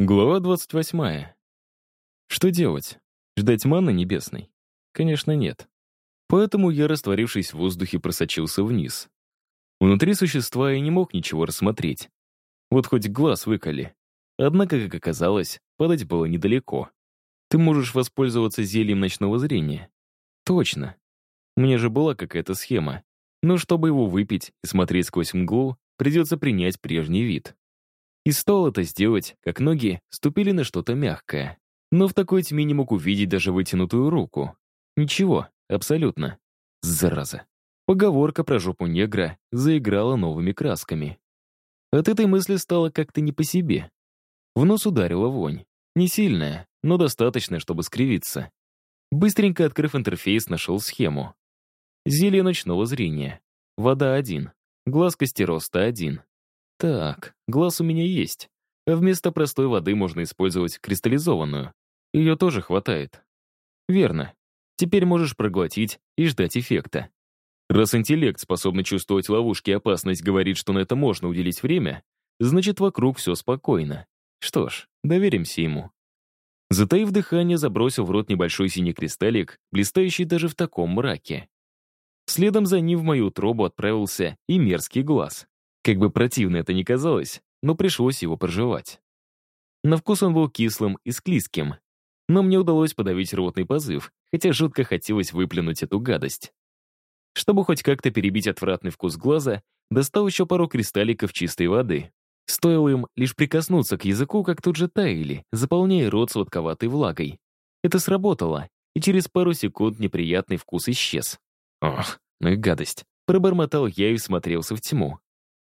Глава 28. Что делать? Ждать манны небесной? Конечно, нет. Поэтому я, растворившись в воздухе, просочился вниз. Внутри существа я не мог ничего рассмотреть. Вот хоть глаз выколи. Однако, как оказалось, падать было недалеко. Ты можешь воспользоваться зельем ночного зрения. Точно. Мне же была какая-то схема. Но чтобы его выпить и смотреть сквозь мглу, придется принять прежний вид. И стоило это сделать, как ноги ступили на что-то мягкое. Но в такой тьме не мог увидеть даже вытянутую руку. Ничего, абсолютно. Зараза. Поговорка про жопу негра заиграла новыми красками. От этой мысли стало как-то не по себе. В нос ударила вонь. Не сильная, но достаточная, чтобы скривиться. Быстренько открыв интерфейс, нашел схему. Зелье ночного зрения. Вода один. Глаз костероста один. Так, глаз у меня есть. Вместо простой воды можно использовать кристаллизованную. Ее тоже хватает. Верно. Теперь можешь проглотить и ждать эффекта. Раз интеллект, способный чувствовать ловушки и опасность, говорит, что на это можно уделить время, значит, вокруг все спокойно. Что ж, доверимся ему. Затаив дыхание, забросил в рот небольшой синий кристаллик, блистающий даже в таком мраке. Следом за ним в мою трубу отправился и мерзкий глаз. Как бы противно это ни казалось, но пришлось его проживать. На вкус он был кислым и склизким, но мне удалось подавить рвотный позыв, хотя жутко хотелось выплюнуть эту гадость. Чтобы хоть как-то перебить отвратный вкус глаза, достал еще пару кристалликов чистой воды. Стоило им лишь прикоснуться к языку, как тут же таяли, заполняя рот сладковатой влагой. Это сработало, и через пару секунд неприятный вкус исчез. Ох, ну и гадость. Пробормотал я и смотрелся в тьму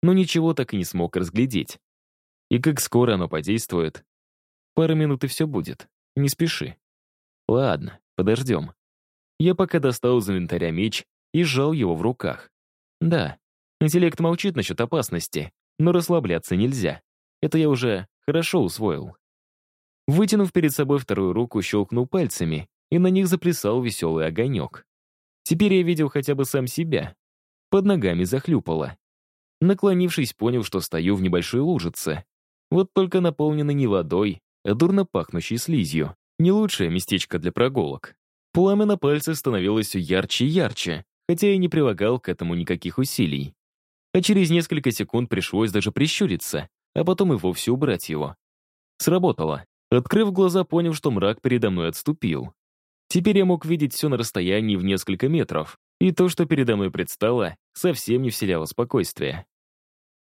но ничего так и не смог разглядеть. И как скоро оно подействует? Пара минут и все будет. Не спеши. Ладно, подождем. Я пока достал из инвентаря меч и сжал его в руках. Да, интеллект молчит насчет опасности, но расслабляться нельзя. Это я уже хорошо усвоил. Вытянув перед собой вторую руку, щелкнул пальцами, и на них заплясал веселый огонек. Теперь я видел хотя бы сам себя. Под ногами захлюпало. Наклонившись, понял, что стою в небольшой лужице. Вот только наполненной не водой, а дурно пахнущей слизью. Не лучшее местечко для прогулок. Пламя на пальце становилось все ярче и ярче, хотя и не прилагал к этому никаких усилий. А через несколько секунд пришлось даже прищуриться, а потом и вовсе убрать его. Сработало. Открыв глаза, понял, что мрак передо мной отступил. Теперь я мог видеть все на расстоянии в несколько метров, и то, что передо мной предстало, совсем не вселяло спокойствия.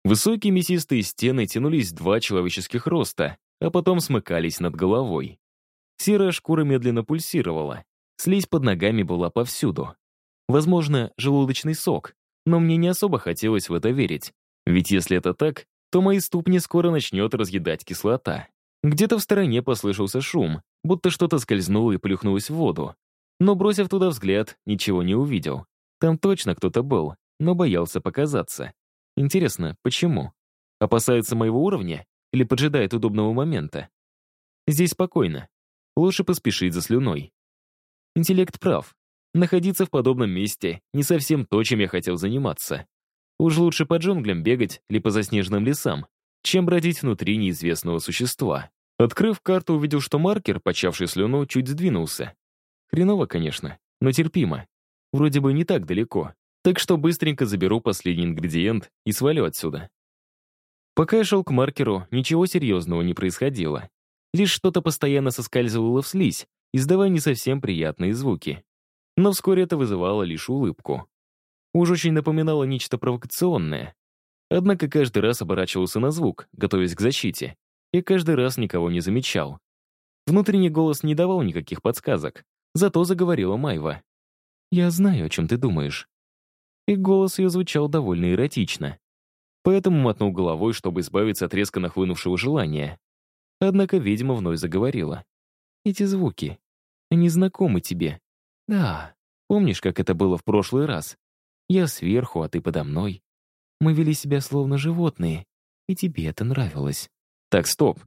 Высокие мясистые стены тянулись два человеческих роста, а потом смыкались над головой. Серая шкура медленно пульсировала. Слизь под ногами была повсюду. Возможно, желудочный сок, но мне не особо хотелось в это верить. Ведь если это так, то мои ступни скоро начнет разъедать кислота. Где-то в стороне послышался шум, будто что-то скользнуло и плюхнулось в воду. Но, бросив туда взгляд, ничего не увидел. Там точно кто-то был, но боялся показаться. Интересно, почему? Опасается моего уровня или поджидает удобного момента? Здесь спокойно. Лучше поспешить за слюной. Интеллект прав. Находиться в подобном месте не совсем то, чем я хотел заниматься. Уж лучше по джунглям бегать или по заснеженным лесам, чем бродить внутри неизвестного существа. Открыв карту, увидел, что маркер, почавший слюну, чуть сдвинулся. Хреново, конечно, но терпимо. Вроде бы не так далеко. Так что быстренько заберу последний ингредиент и свалю отсюда. Пока я шел к маркеру, ничего серьезного не происходило. Лишь что-то постоянно соскальзывало в слизь, издавая не совсем приятные звуки. Но вскоре это вызывало лишь улыбку. Уж очень напоминало нечто провокационное. Однако каждый раз оборачивался на звук, готовясь к защите, и каждый раз никого не замечал. Внутренний голос не давал никаких подсказок, зато заговорила Майва. «Я знаю, о чем ты думаешь и голос ее звучал довольно эротично. Поэтому мотнул головой, чтобы избавиться от резко нахлынувшего желания. Однако ведьма вновь заговорила. «Эти звуки, они знакомы тебе. Да, помнишь, как это было в прошлый раз? Я сверху, а ты подо мной. Мы вели себя словно животные, и тебе это нравилось». «Так, стоп!»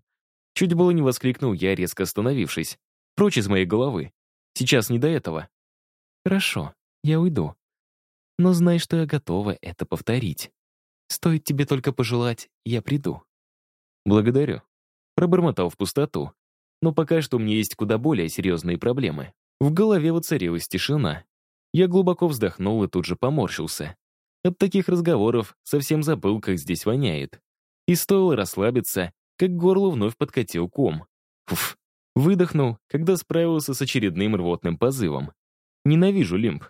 Чуть было не воскликнул я, резко остановившись. «Прочь из моей головы. Сейчас не до этого». «Хорошо, я уйду. Но знай, что я готова это повторить. Стоит тебе только пожелать, я приду». «Благодарю». Пробормотал в пустоту. Но пока что у меня есть куда более серьезные проблемы. В голове воцарилась тишина. Я глубоко вздохнул и тут же поморщился. От таких разговоров совсем забыл, как здесь воняет. И стоило расслабиться, как горло вновь подкатил ком. Уф. Выдохнул, когда справился с очередным рвотным позывом. Ненавижу лимб.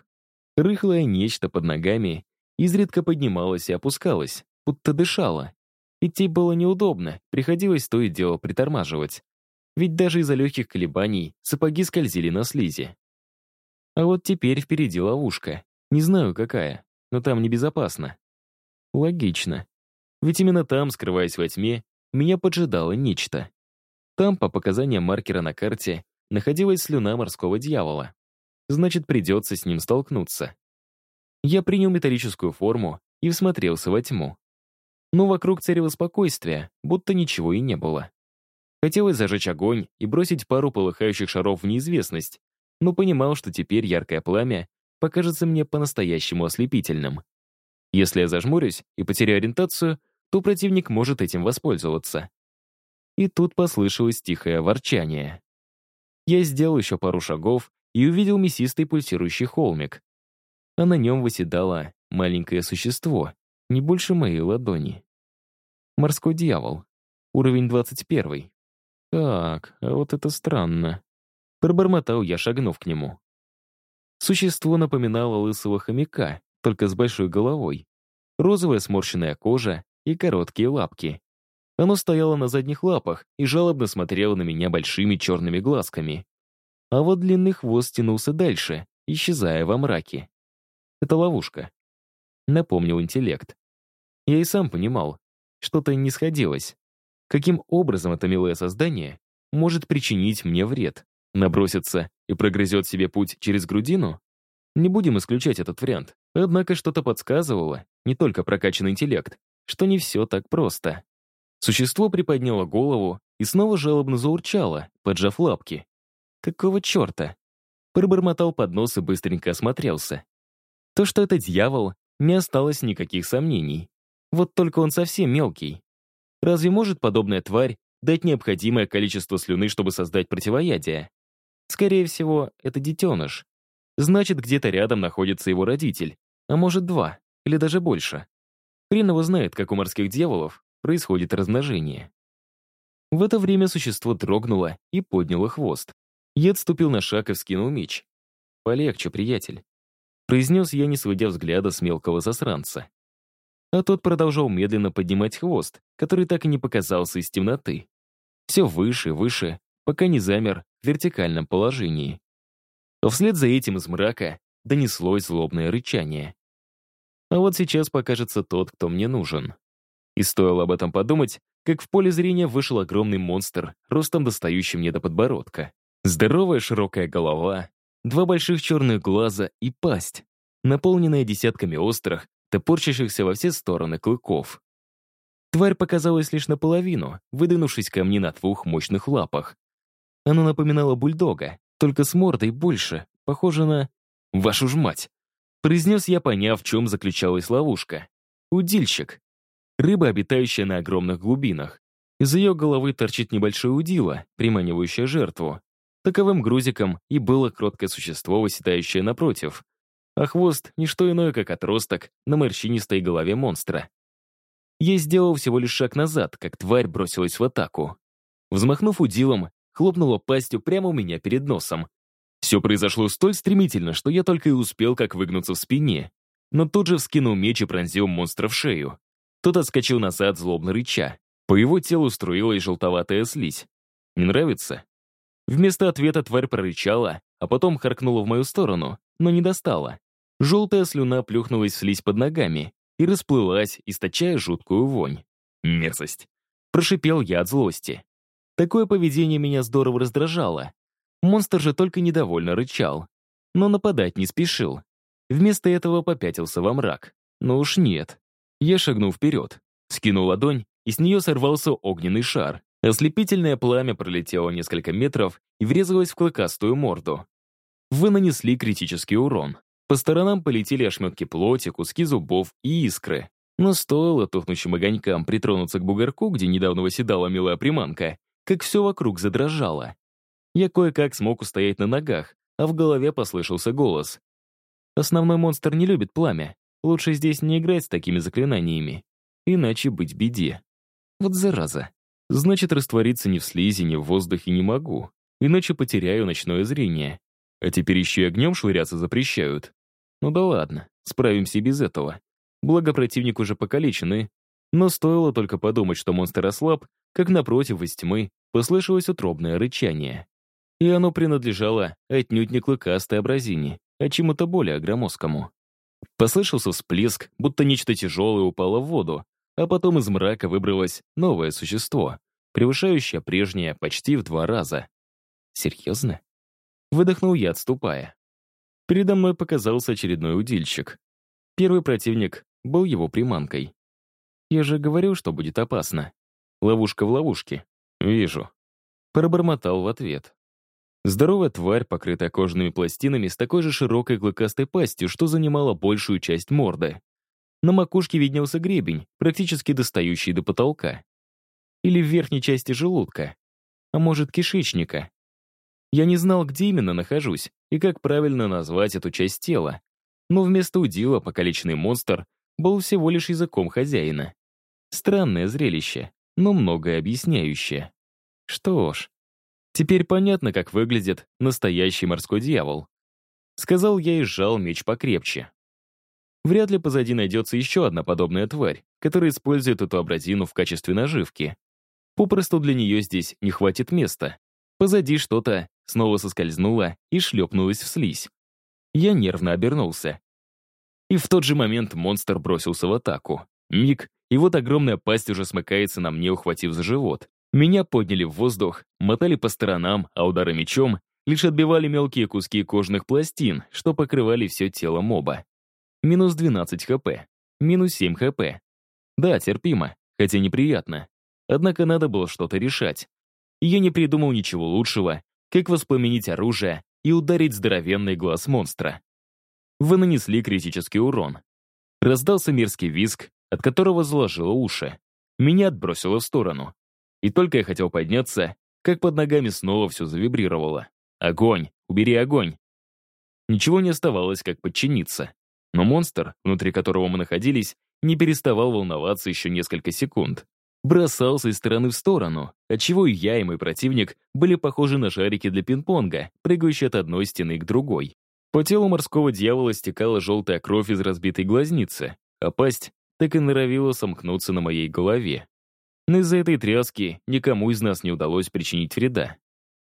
Рыхлое нечто под ногами изредка поднималось и опускалось, будто дышало. Идти было неудобно, приходилось то и дело притормаживать. Ведь даже из-за легких колебаний сапоги скользили на слизи. А вот теперь впереди ловушка. Не знаю, какая, но там небезопасно. Логично. Ведь именно там, скрываясь во тьме, меня поджидало нечто. Там, по показаниям маркера на карте, находилась слюна морского дьявола. Значит, придется с ним столкнуться. Я принял металлическую форму и всмотрелся во тьму. Но вокруг царило спокойствие, будто ничего и не было. Хотелось зажечь огонь и бросить пару полыхающих шаров в неизвестность, но понимал, что теперь яркое пламя покажется мне по-настоящему ослепительным. Если я зажмурюсь и потеряю ориентацию, то противник может этим воспользоваться. И тут послышалось тихое ворчание. Я сделал еще пару шагов и увидел мясистый пульсирующий холмик. А на нем выседало маленькое существо, не больше моей ладони. Морской дьявол. Уровень 21. Так, а вот это странно. Пробормотал я, шагнув к нему. Существо напоминало лысого хомяка, только с большой головой. Розовая сморщенная кожа и короткие лапки. Оно стояло на задних лапах и жалобно смотрело на меня большими черными глазками. А вот длинный хвост тянулся дальше, исчезая во мраке. Это ловушка. Напомнил интеллект. Я и сам понимал, что-то не сходилось. Каким образом это милое создание может причинить мне вред? Набросится и прогрызет себе путь через грудину? Не будем исключать этот вариант. Однако что-то подсказывало, не только прокачанный интеллект, что не все так просто. Существо приподняло голову и снова жалобно заурчало, поджав лапки. Какого черта? Пробормотал под нос и быстренько осмотрелся. То, что это дьявол, не осталось никаких сомнений. Вот только он совсем мелкий. Разве может подобная тварь дать необходимое количество слюны, чтобы создать противоядие? Скорее всего, это детеныш. Значит, где-то рядом находится его родитель, а может два, или даже больше. Хрен его знает, как у морских дьяволов, происходит размножение. В это время существо дрогнуло и подняло хвост. Я отступил на шаг и вскинул меч. «Полегче, приятель», — произнес я, не сводя взгляда с мелкого засранца. А тот продолжал медленно поднимать хвост, который так и не показался из темноты. Все выше выше, пока не замер в вертикальном положении. А вслед за этим из мрака донеслось злобное рычание. А вот сейчас покажется тот, кто мне нужен. И стоило об этом подумать, как в поле зрения вышел огромный монстр, ростом достающий мне до подбородка. Здоровая широкая голова, два больших черных глаза и пасть, наполненная десятками острых, топорчащихся во все стороны клыков. Тварь показалась лишь наполовину, выдвинувшись ко мне на двух мощных лапах. Она напоминала бульдога, только с мордой больше, похоже на... «Вашу ж мать!» произнес я, поняв, в чем заключалась ловушка. Удильщик рыба, обитающая на огромных глубинах. Из ее головы торчит небольшое удило, приманивающее жертву. Таковым грузиком и было кроткое существо, выседающее напротив. А хвост — ничто иное, как отросток на морщинистой голове монстра. Я сделал всего лишь шаг назад, как тварь бросилась в атаку. Взмахнув удилом, хлопнула пастью прямо у меня перед носом. Все произошло столь стремительно, что я только и успел как выгнуться в спине, но тут же вскинул меч и пронзил монстра в шею. Тот отскочил назад, злобно рыча. По его телу струилась желтоватая слизь. «Не нравится?» Вместо ответа тварь прорычала, а потом харкнула в мою сторону, но не достала. Желтая слюна плюхнулась в слизь под ногами и расплылась, источая жуткую вонь. Мерзость. Прошипел я от злости. Такое поведение меня здорово раздражало. Монстр же только недовольно рычал. Но нападать не спешил. Вместо этого попятился во мрак. Но уж нет. Я шагнул вперед, скинул ладонь, и с нее сорвался огненный шар. Ослепительное пламя пролетело несколько метров и врезалось в клыкастую морду. Вы нанесли критический урон. По сторонам полетели ошметки плоти, куски зубов и искры. Но стоило тухнущим огонькам притронуться к бугорку, где недавно восседала милая приманка, как все вокруг задрожало. Я кое-как смог устоять на ногах, а в голове послышался голос. Основной монстр не любит пламя. Лучше здесь не играть с такими заклинаниями. Иначе быть беде. Вот зараза. Значит, раствориться ни в слизи, ни в воздухе не могу. Иначе потеряю ночное зрение. А теперь еще и огнем швыряться запрещают. Ну да ладно, справимся без этого. Благо противник уже покалечены. Но стоило только подумать, что монстр ослаб, как напротив из тьмы послышалось утробное рычание. И оно принадлежало отнюдь не клыкастой абразине, а чему-то более громоздкому. Послышался всплеск, будто нечто тяжелое упало в воду, а потом из мрака выбралось новое существо, превышающее прежнее почти в два раза. Серьезно? Выдохнул я, отступая. Передо мной показался очередной удильщик. Первый противник был его приманкой. Я же говорил, что будет опасно. Ловушка в ловушке. Вижу. Пробормотал в ответ. Здоровая тварь, покрытая кожаными пластинами, с такой же широкой клыкастой пастью, что занимала большую часть морды. На макушке виднелся гребень, практически достающий до потолка. Или в верхней части желудка. А может, кишечника. Я не знал, где именно нахожусь и как правильно назвать эту часть тела. Но вместо удила покалеченный монстр был всего лишь языком хозяина. Странное зрелище, но многое объясняющее. Что ж, Теперь понятно, как выглядит настоящий морской дьявол. Сказал я и сжал меч покрепче. Вряд ли позади найдется еще одна подобная тварь, которая использует эту абразину в качестве наживки. Попросту для нее здесь не хватит места. Позади что-то снова соскользнуло и шлепнулось в слизь. Я нервно обернулся. И в тот же момент монстр бросился в атаку. Миг, и вот огромная пасть уже смыкается на мне, ухватив за живот. Меня подняли в воздух, мотали по сторонам, а удары мечом лишь отбивали мелкие куски кожных пластин, что покрывали все тело моба. Минус 12 хп. Минус 7 хп. Да, терпимо, хотя неприятно. Однако надо было что-то решать. Я не придумал ничего лучшего, как воспламенить оружие и ударить здоровенный глаз монстра. Вы нанесли критический урон. Раздался мерзкий визг, от которого заложило уши. Меня отбросило в сторону. И только я хотел подняться, как под ногами снова все завибрировало. «Огонь! Убери огонь!» Ничего не оставалось, как подчиниться. Но монстр, внутри которого мы находились, не переставал волноваться еще несколько секунд. Бросался из стороны в сторону, отчего и я, и мой противник были похожи на шарики для пинг-понга, прыгающие от одной стены к другой. По телу морского дьявола стекала желтая кровь из разбитой глазницы, а пасть так и норовила сомкнуться на моей голове но из-за этой тряски никому из нас не удалось причинить вреда.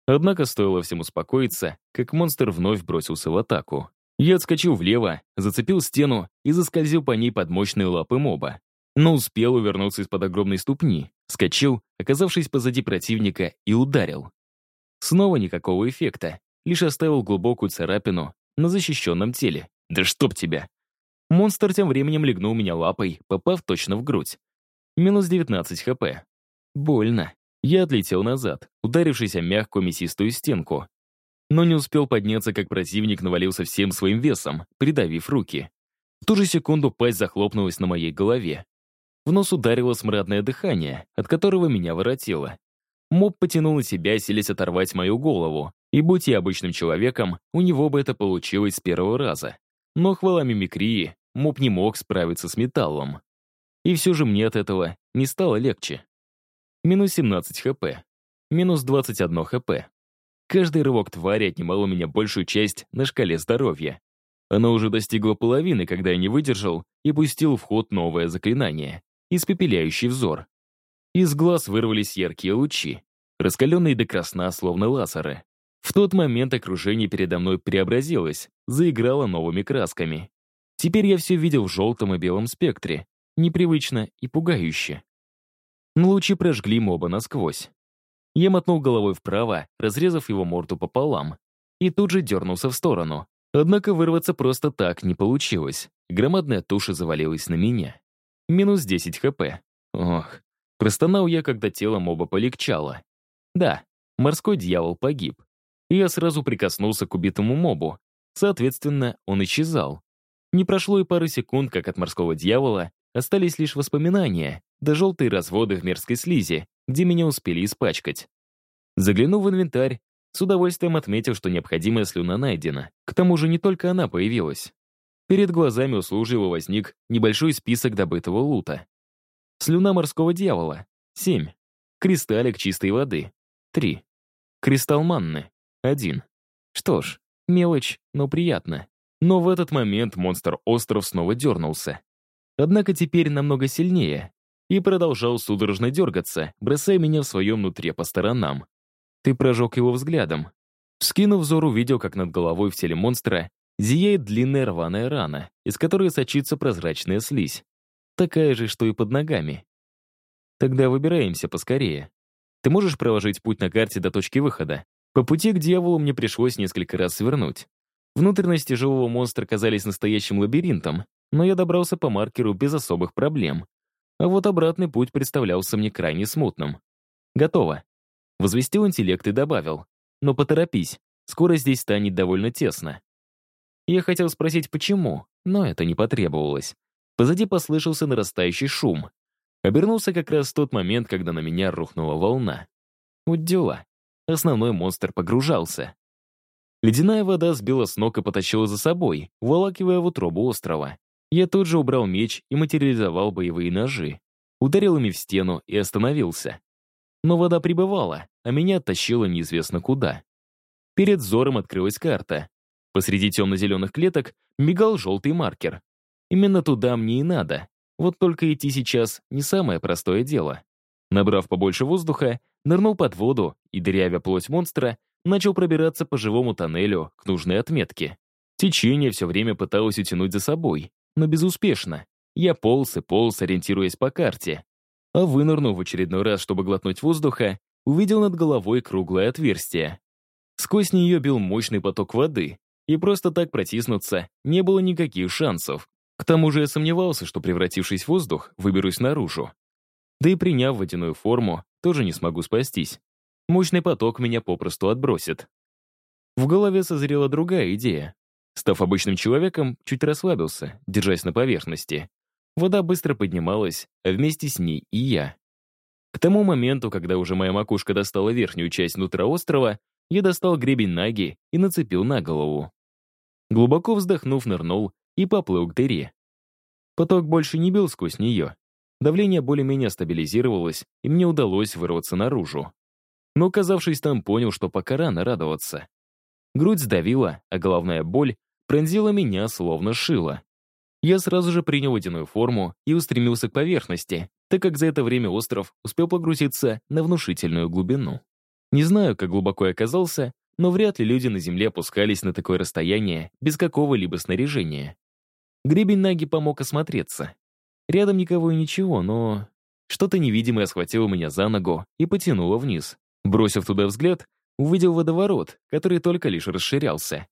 Однако стоило всем успокоиться, как монстр вновь бросился в атаку. Я отскочил влево, зацепил стену и заскользил по ней под мощные лапы моба. Но успел увернуться из-под огромной ступни, скочил, оказавшись позади противника, и ударил. Снова никакого эффекта, лишь оставил глубокую царапину на защищенном теле. «Да чтоб тебя!» Монстр тем временем легнул меня лапой, попав точно в грудь. Минус 19 хп. Больно. Я отлетел назад, ударившись о мягкую мясистую стенку. Но не успел подняться, как противник навалился всем своим весом, придавив руки. В ту же секунду пасть захлопнулась на моей голове. В нос ударило смрадное дыхание, от которого меня воротило. Моб потянул на себя, селись оторвать мою голову, и будь я обычным человеком, у него бы это получилось с первого раза. Но хвала мимикрии, моб не мог справиться с металлом. И все же мне от этого не стало легче. Минус 17 хп. Минус 21 хп. Каждый рывок твари отнимал у меня большую часть на шкале здоровья. Оно уже достигло половины, когда я не выдержал и пустил в ход новое заклинание — испепеляющий взор. Из глаз вырвались яркие лучи, раскаленные до красна, словно лазеры. В тот момент окружение передо мной преобразилось, заиграло новыми красками. Теперь я все видел в желтом и белом спектре, непривычно и пугающе. Лучи прожгли моба насквозь. Я мотнул головой вправо, разрезав его морду пополам, и тут же дернулся в сторону. Однако вырваться просто так не получилось. Громадная туша завалилась на меня. Минус 10 хп. Ох, простонал я, когда тело моба полегчало. Да, морской дьявол погиб. И я сразу прикоснулся к убитому мобу. Соответственно, он исчезал. Не прошло и пары секунд, как от морского дьявола Остались лишь воспоминания, да желтые разводы в мерзкой слизи, где меня успели испачкать. Заглянув в инвентарь, с удовольствием отметил, что необходимая слюна найдена. К тому же не только она появилась. Перед глазами услужливо возник небольшой список добытого лута. Слюна морского дьявола — 7. Кристаллик чистой воды — 3. Кристалл манны — 1. Что ж, мелочь, но приятно. Но в этот момент монстр-остров снова дернулся. Однако теперь намного сильнее и продолжал судорожно дергаться, бросая меня в своем нутре по сторонам. Ты прожег его взглядом. Скинув взор, увидел, как над головой в теле монстра зияет длинная рваная рана, из которой сочится прозрачная слизь. Такая же, что и под ногами. Тогда выбираемся поскорее. Ты можешь проложить путь на карте до точки выхода? По пути к дьяволу мне пришлось несколько раз свернуть. Внутренности живого монстра казались настоящим лабиринтом, но я добрался по маркеру без особых проблем. А вот обратный путь представлялся мне крайне смутным. Готово. Возвестил интеллект и добавил. Но поторопись, скоро здесь станет довольно тесно. Я хотел спросить, почему, но это не потребовалось. Позади послышался нарастающий шум. Обернулся как раз в тот момент, когда на меня рухнула волна. Вот дела. Основной монстр погружался. Ледяная вода сбила с ног и потащила за собой, уволакивая в утробу острова. Я тут же убрал меч и материализовал боевые ножи. Ударил ими в стену и остановился. Но вода прибывала, а меня оттащило неизвестно куда. Перед взором открылась карта. Посреди темно-зеленых клеток мигал желтый маркер. Именно туда мне и надо. Вот только идти сейчас не самое простое дело. Набрав побольше воздуха, нырнул под воду и, дырявя плоть монстра, начал пробираться по живому тоннелю к нужной отметке. Течение все время пыталось утянуть за собой, но безуспешно. Я полз и полз, ориентируясь по карте. А вынырнув в очередной раз, чтобы глотнуть воздуха, увидел над головой круглое отверстие. Сквозь нее бил мощный поток воды, и просто так протиснуться не было никаких шансов. К тому же я сомневался, что, превратившись в воздух, выберусь наружу. Да и приняв водяную форму, тоже не смогу спастись. Мощный поток меня попросту отбросит. В голове созрела другая идея. Став обычным человеком, чуть расслабился, держась на поверхности. Вода быстро поднималась, а вместе с ней и я. К тому моменту, когда уже моя макушка достала верхнюю часть нутра острова, я достал гребень наги и нацепил на голову. Глубоко вздохнув, нырнул и поплыл к дыре. Поток больше не бил сквозь нее. Давление более-менее стабилизировалось, и мне удалось вырваться наружу. Но, оказавшись там, понял, что пока рано радоваться. Грудь сдавила, а головная боль пронзила меня словно шило. Я сразу же принял водяную форму и устремился к поверхности, так как за это время остров успел погрузиться на внушительную глубину. Не знаю, как глубоко я оказался, но вряд ли люди на Земле опускались на такое расстояние без какого-либо снаряжения. Гребень Наги помог осмотреться. Рядом никого и ничего, но... Что-то невидимое схватило меня за ногу и потянуло вниз. Бросив туда взгляд, увидел водоворот, который только лишь расширялся.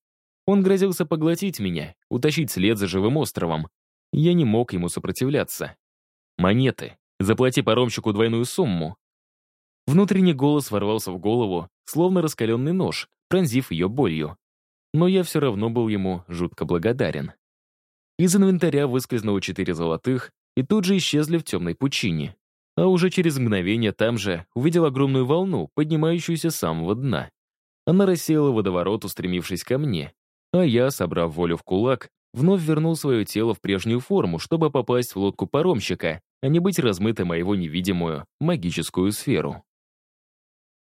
Он грозился поглотить меня, утащить след за живым островом. Я не мог ему сопротивляться. Монеты. Заплати паромщику двойную сумму. Внутренний голос ворвался в голову, словно раскаленный нож, пронзив ее болью. Но я все равно был ему жутко благодарен. Из инвентаря выскользнуло четыре золотых и тут же исчезли в темной пучине. А уже через мгновение там же увидел огромную волну, поднимающуюся с самого дна. Она рассеяла водоворот, устремившись ко мне, а я, собрав волю в кулак, вновь вернул свое тело в прежнюю форму, чтобы попасть в лодку паромщика, а не быть размытым о его невидимую магическую сферу.